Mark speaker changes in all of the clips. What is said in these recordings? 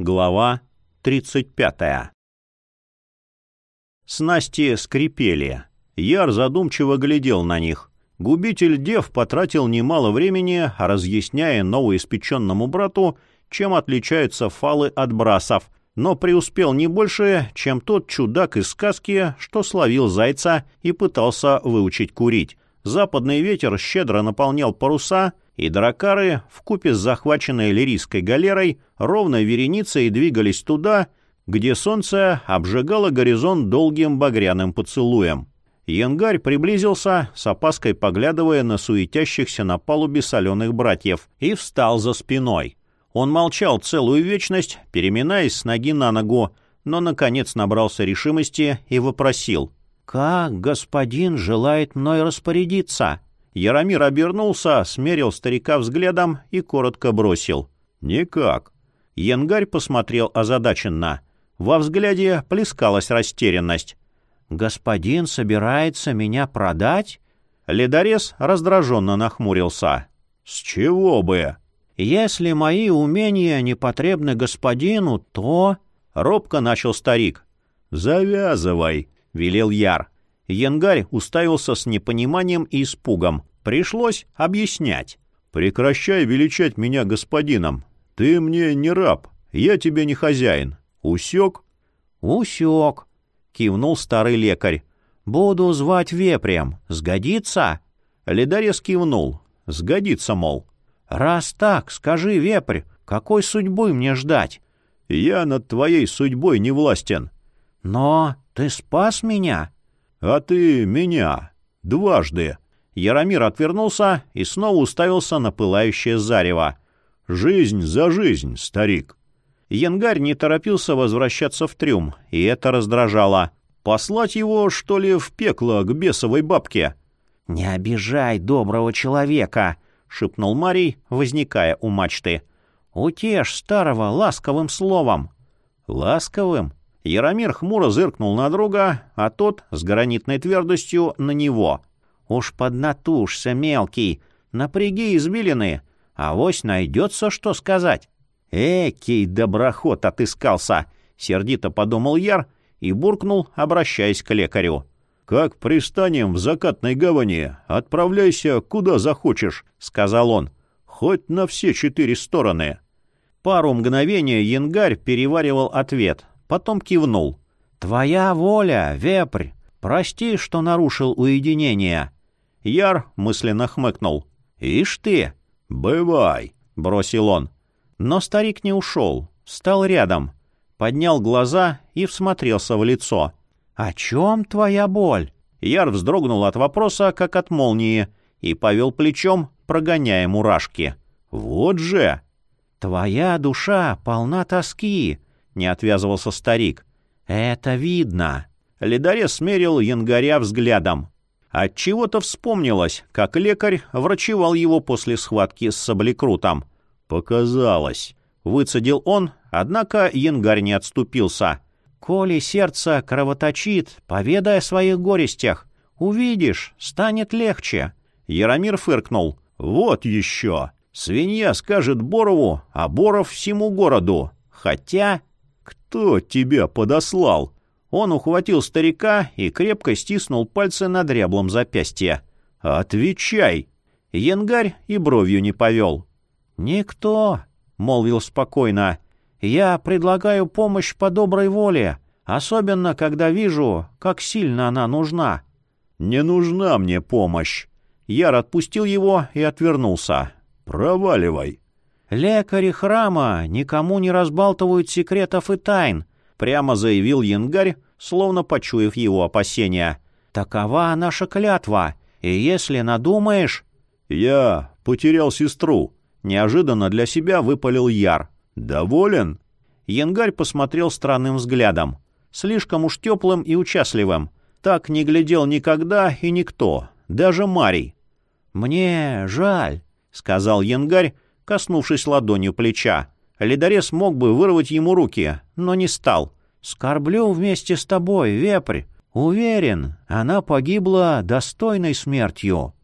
Speaker 1: Глава 35 Снасти скрипели. Яр задумчиво глядел на них. Губитель дев потратил немало времени, разъясняя новоиспеченному брату, чем отличаются фалы от брасов, но преуспел не больше, чем тот чудак из сказки, что словил зайца и пытался выучить курить. Западный ветер щедро наполнял паруса, и дракары, вкупе с захваченной лирийской галерой, ровной вереницей двигались туда, где солнце обжигало горизонт долгим багряным поцелуем. Янгарь приблизился, с опаской поглядывая на суетящихся на палубе соленых братьев, и встал за спиной. Он молчал целую вечность, переминаясь с ноги на ногу, но, наконец, набрался решимости и вопросил. «Как господин желает мной распорядиться?» Яромир обернулся, смерил старика взглядом и коротко бросил. «Никак». Янгарь посмотрел озадаченно. Во взгляде плескалась растерянность. «Господин собирается меня продать?» Ледорез раздраженно нахмурился. «С чего бы?» «Если мои умения не потребны господину, то...» Робко начал старик. «Завязывай», — велел Яр. Янгарь уставился с непониманием и испугом. Пришлось объяснять. «Прекращай величать меня господином. Ты мне не раб, я тебе не хозяин. Усек?» «Усек», — кивнул старый лекарь. «Буду звать вепрем. Сгодится?» Ледорез кивнул. «Сгодится, мол». «Раз так, скажи, вепрь, какой судьбы мне ждать?» «Я над твоей судьбой не властен». «Но ты спас меня?» «А ты меня. Дважды». Яромир отвернулся и снова уставился на пылающее зарево. «Жизнь за жизнь, старик». Янгарь не торопился возвращаться в трюм, и это раздражало. Послать его, что ли, в пекло к бесовой бабке? «Не обижай доброго человека», — шепнул Марий, возникая у мачты. «Утешь старого ласковым словом». «Ласковым?» Яромир хмуро зыркнул на друга, а тот с гранитной твердостью на него. «Уж поднатужься, мелкий, напряги извилины, а вось найдется, что сказать». «Экий доброход отыскался!» — сердито подумал Яр и буркнул, обращаясь к лекарю. «Как пристанем в закатной гавани, отправляйся куда захочешь», — сказал он. «Хоть на все четыре стороны». Пару мгновений янгарь переваривал ответ, потом кивнул. «Твоя воля, вепрь! Прости, что нарушил уединение». Яр мысленно хмыкнул. «Ишь ты!» «Бывай!» — бросил он. Но старик не ушел, стал рядом, поднял глаза и всмотрелся в лицо. «О чем твоя боль?» Яр вздрогнул от вопроса, как от молнии, и повел плечом, прогоняя мурашки. «Вот же!» «Твоя душа полна тоски», — не отвязывался старик. «Это видно». Ледорез смерил янгаря взглядом. Отчего-то вспомнилось, как лекарь врачевал его после схватки с саблекрутом. «Показалось», — выцедил он, однако янгарь не отступился. «Коли сердце кровоточит, поведай о своих горестях. Увидишь, станет легче». Яромир фыркнул. «Вот еще! Свинья скажет Борову, а Боров всему городу. Хотя...» «Кто тебя подослал?» Он ухватил старика и крепко стиснул пальцы на дряблом запястье. «Отвечай!» Янгарь и бровью не повел. «Никто», — молвил спокойно. «Я предлагаю помощь по доброй воле, особенно когда вижу, как сильно она нужна». «Не нужна мне помощь». Яр отпустил его и отвернулся. «Проваливай». «Лекари храма никому не разбалтывают секретов и тайн», — прямо заявил Янгарь, словно почуяв его опасения. «Такова наша клятва, и если надумаешь...» «Я потерял сестру», Неожиданно для себя выпалил Яр. «Доволен?» Янгарь посмотрел странным взглядом. Слишком уж теплым и участливым. Так не глядел никогда и никто, даже Марий. «Мне жаль», — сказал Янгарь, коснувшись ладонью плеча. Ледорез мог бы вырвать ему руки, но не стал. «Скорблю вместе с тобой, вепрь. Уверен, она погибла достойной смертью».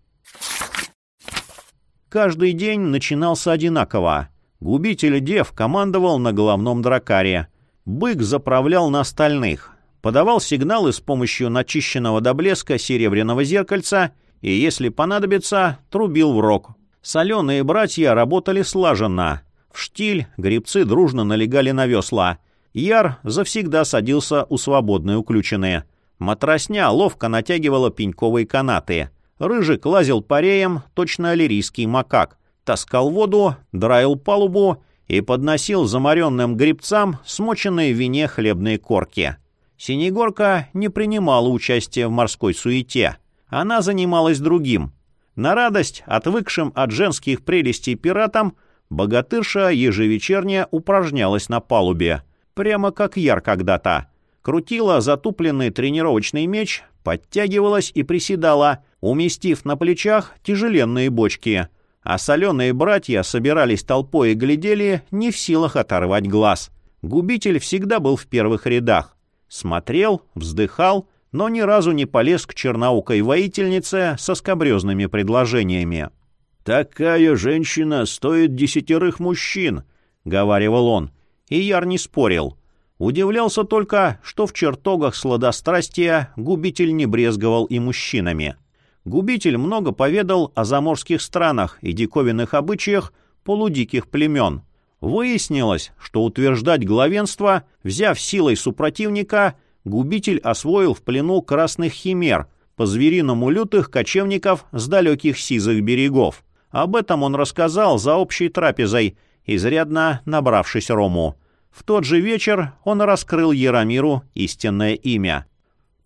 Speaker 1: Каждый день начинался одинаково. Губитель дев командовал на головном дракаре. Бык заправлял на остальных. Подавал сигналы с помощью начищенного до блеска серебряного зеркальца и, если понадобится, трубил в рог. Соленые братья работали слаженно. В штиль грибцы дружно налегали на весла. Яр завсегда садился у свободной уключенные. Матросня ловко натягивала пеньковые канаты. Рыжик лазил пареем, точно аллерийский макак. Таскал воду, драил палубу и подносил замаренным грибцам смоченные в вине хлебные корки. Синегорка не принимала участия в морской суете. Она занималась другим. На радость отвыкшим от женских прелестей пиратам богатырша ежевечерне упражнялась на палубе, прямо как Яр когда-то. Крутила затупленный тренировочный меч, подтягивалась и приседала, уместив на плечах тяжеленные бочки. А соленые братья собирались толпой и глядели, не в силах оторвать глаз. Губитель всегда был в первых рядах. Смотрел, вздыхал, но ни разу не полез к черноукой воительнице со скобрезными предложениями. «Такая женщина стоит десятерых мужчин», — говаривал он. И Яр не спорил. Удивлялся только, что в чертогах сладострастия губитель не брезговал и мужчинами. Губитель много поведал о заморских странах и диковинных обычаях полудиких племен. Выяснилось, что утверждать главенство, взяв силой супротивника, губитель освоил в плену красных химер, по-звериному лютых кочевников с далеких сизых берегов. Об этом он рассказал за общей трапезой, изрядно набравшись рому. В тот же вечер он раскрыл Яромиру истинное имя.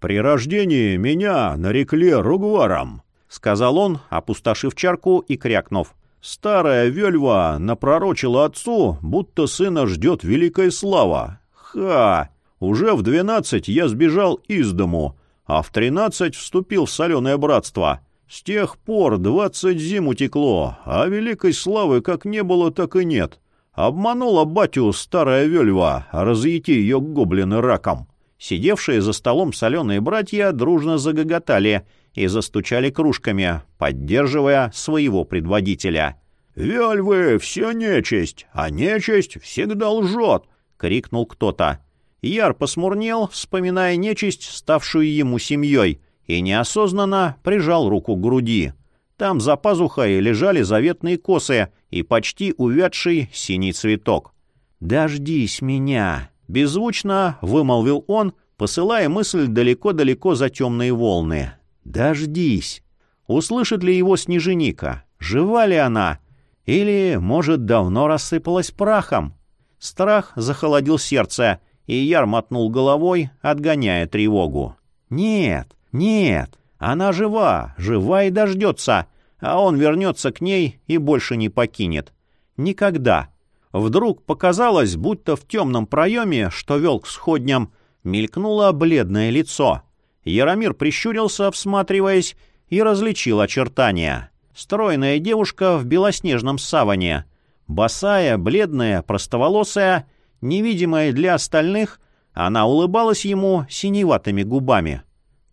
Speaker 2: «При рождении меня нарекли Ругваром», — сказал он, опустошив чарку и крякнув. «Старая вельва напророчила отцу, будто сына ждет великая слава. Ха! Уже в двенадцать я сбежал из дому, а в тринадцать вступил в соленое братство. С тех пор двадцать зим утекло, а великой славы как не было, так и нет. Обманула батю старая вельва, разъяти ее гоблины раком».
Speaker 1: Сидевшие за столом соленые братья дружно загоготали и застучали кружками, поддерживая своего предводителя.
Speaker 2: «Вельвы, все нечисть, а нечисть всегда лжет!» — крикнул кто-то.
Speaker 1: Яр посмурнел, вспоминая нечисть, ставшую ему семьей, и неосознанно прижал руку к груди. Там за пазухой лежали заветные косы и почти увядший синий цветок. «Дождись меня!» — беззвучно вымолвил он, посылая мысль далеко-далеко за темные волны. «Дождись!» Услышит ли его снеженика? Жива ли она? Или, может, давно рассыпалась прахом? Страх захолодил сердце, и Яр мотнул головой, отгоняя тревогу. «Нет, нет, она жива, жива и дождется, а он вернется к ней и больше не покинет. Никогда». Вдруг показалось, будто в темном проеме, что вел к сходням, мелькнуло бледное лицо. Яромир прищурился, всматриваясь, и различил очертания. Стройная девушка в белоснежном саване. Босая, бледная, простоволосая — Невидимая для остальных, она улыбалась ему синеватыми губами.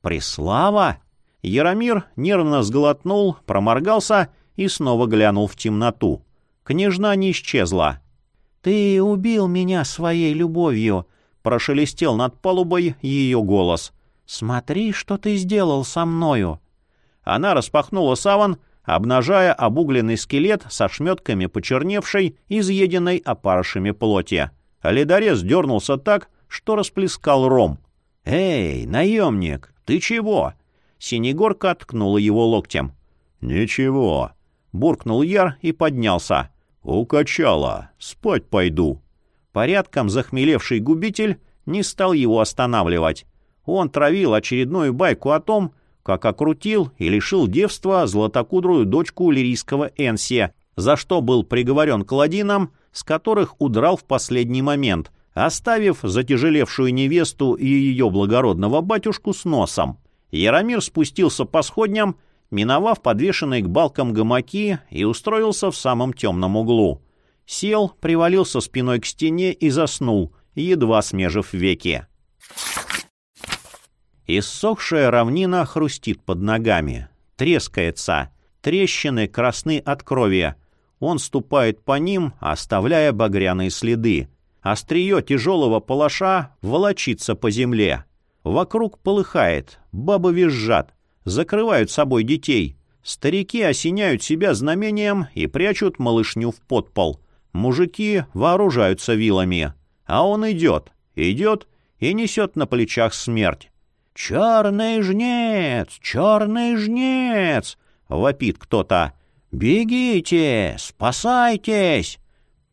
Speaker 1: «Преслава!» Яромир нервно сглотнул, проморгался и снова глянул в темноту. Княжна не исчезла. «Ты убил меня своей любовью», — прошелестел над палубой ее голос. «Смотри, что ты сделал со мною». Она распахнула саван, обнажая обугленный скелет со шметками почерневшей, изъеденной опарышами плоти а ледорез дернулся так, что расплескал ром. «Эй, наемник, ты чего?» Синегорка ткнула его локтем.
Speaker 2: «Ничего», —
Speaker 1: буркнул Яр и поднялся.
Speaker 2: «Укачало, спать пойду».
Speaker 1: Порядком захмелевший губитель не стал его останавливать. Он травил очередную байку о том, как окрутил и лишил девства златокудрую дочку лирийского Энсия, за что был приговорен к ладинам с которых удрал в последний момент, оставив затяжелевшую невесту и ее благородного батюшку с носом. Яромир спустился по сходням, миновав подвешенные к балкам гамаки и устроился в самом темном углу. Сел, привалился спиной к стене и заснул, едва смежив веки. Иссохшая равнина хрустит под ногами, трескается, трещины красны от крови, Он ступает по ним, оставляя багряные следы. Острие тяжелого палаша волочится по земле. Вокруг полыхает, бабы визжат, закрывают собой детей. Старики осеняют себя знамением и прячут малышню в подпол. Мужики вооружаются вилами. А он идет, идет и несет на плечах смерть. «Черный жнец! Черный жнец!» — вопит кто-то. «Бегите! Спасайтесь!»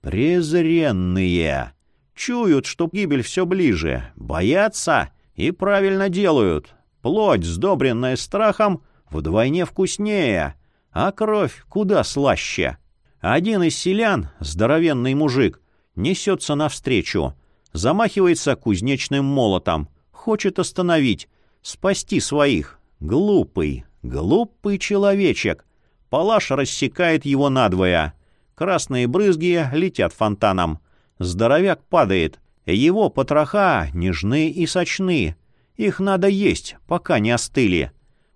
Speaker 1: Презренные! Чуют, что гибель все ближе, боятся и правильно делают. Плоть, сдобренная страхом, вдвойне вкуснее, а кровь куда слаще. Один из селян, здоровенный мужик, несется навстречу, замахивается кузнечным молотом, хочет остановить, спасти своих. Глупый, глупый человечек. Палаш рассекает его надвое. Красные брызги летят фонтаном. Здоровяк падает. Его потроха нежны и сочны. Их надо есть, пока не остыли.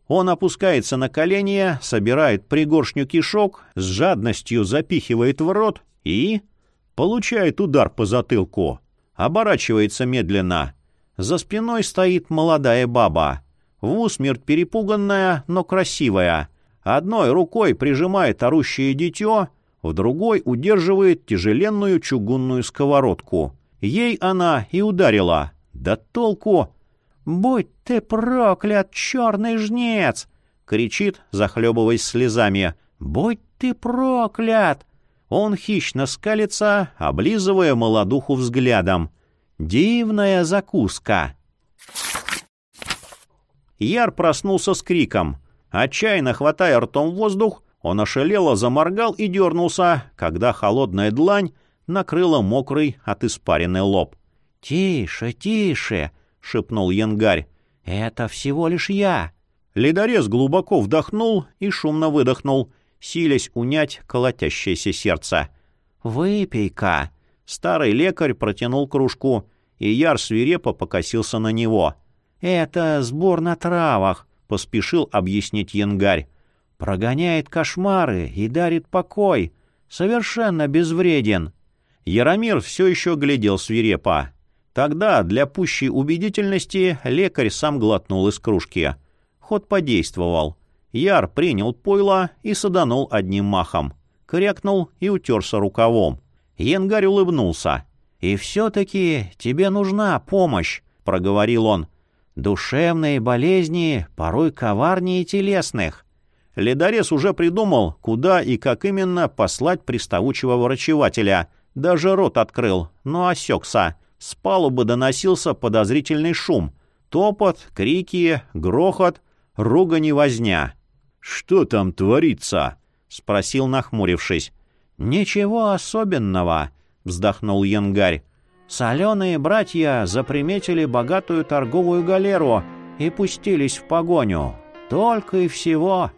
Speaker 1: Он опускается на колени, собирает пригоршню кишок, с жадностью запихивает в рот и... Получает удар по затылку. Оборачивается медленно. За спиной стоит молодая баба. В усмерть перепуганная, но красивая. Одной рукой прижимает орущее дитё, в другой удерживает тяжеленную чугунную сковородку. Ей она и ударила. Да толку! «Будь ты проклят, черный жнец!» — кричит, захлебываясь слезами. «Будь ты проклят!» Он хищно скалится, облизывая молодуху взглядом. «Дивная закуска!» Яр проснулся с криком. Отчаянно хватая ртом воздух, он ошалело заморгал и дернулся, когда холодная длань накрыла мокрый от испаренный лоб. «Тише, тише!» — шепнул янгарь. «Это всего лишь я!» Ледорез глубоко вдохнул и шумно выдохнул, силясь унять колотящееся сердце. «Выпей-ка!» Старый лекарь протянул кружку, и Яр свирепо покосился на него. «Это сбор на травах», — поспешил объяснить янгарь. «Прогоняет кошмары и дарит покой. Совершенно безвреден». Яромир все еще глядел свирепо. Тогда, для пущей убедительности, лекарь сам глотнул из кружки. Ход подействовал. Яр принял пойло и саданул одним махом. Крякнул и утерся рукавом. Янгарь улыбнулся. «И все-таки тебе нужна помощь», — проговорил он. «Душевные болезни порой коварнее телесных». Ледорез уже придумал, куда и как именно послать приставучего врачевателя. Даже рот открыл, но осекся. С палубы доносился подозрительный шум. Топот, крики, грохот, ругань и возня.
Speaker 2: «Что там творится?»
Speaker 1: — спросил, нахмурившись. «Ничего особенного», — вздохнул янгарь. «Соленые братья заприметили богатую торговую галеру и пустились в погоню. Только и всего».